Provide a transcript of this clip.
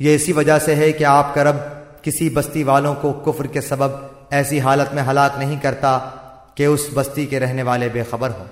یہ اسی وجہ سے ہے کہ آپ کا رب کسی بستی والوں کو کفر کے سبب ایسی حالت میں ہلاک نہیں کرتا کہ اس بستی کے رہنے والے بے خبر ہوں۔